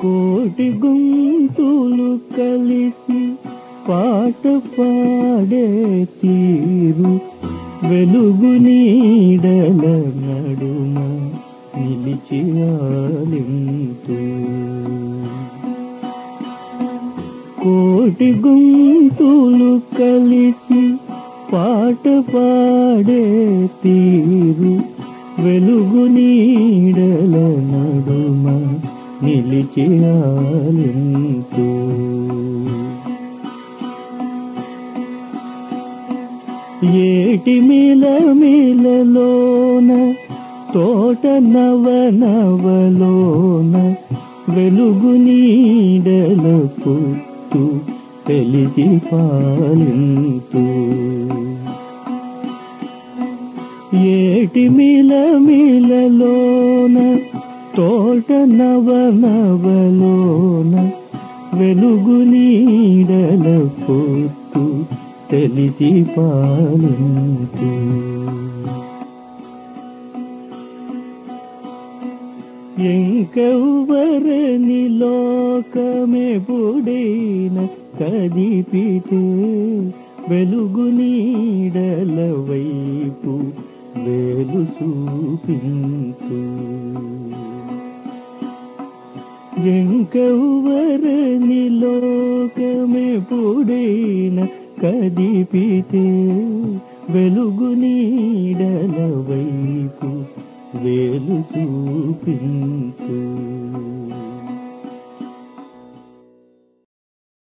కోటి గొంతులు కలిసి పాట పాడే తీరు వెలుగు నీడల నడుమ నిలిచి ఆలింతు కోటి గొంతులు కలిసి పాట పాడే తీరు వెలుగు నీడల నిలిచి ఏటి మిల మిలలోన తోట నవ నవలోన వెలుగు నీడల పుట్టు తెలిసి పాలింతు ఏటి మిల మిలలోన తోట నవనవలోన వెలుగు నీడల పొత్తు తెలిసి పాలింతు ఎంకెవ్వరని లోకమే బుడైన కదిపితే వెలుగు నీడల వైపు వేలు చూపింతు ఎంకెవ్వరని లోకమే బుడైన కదిపితే వెలుగు నీడల వైపు వేలు చూపించు.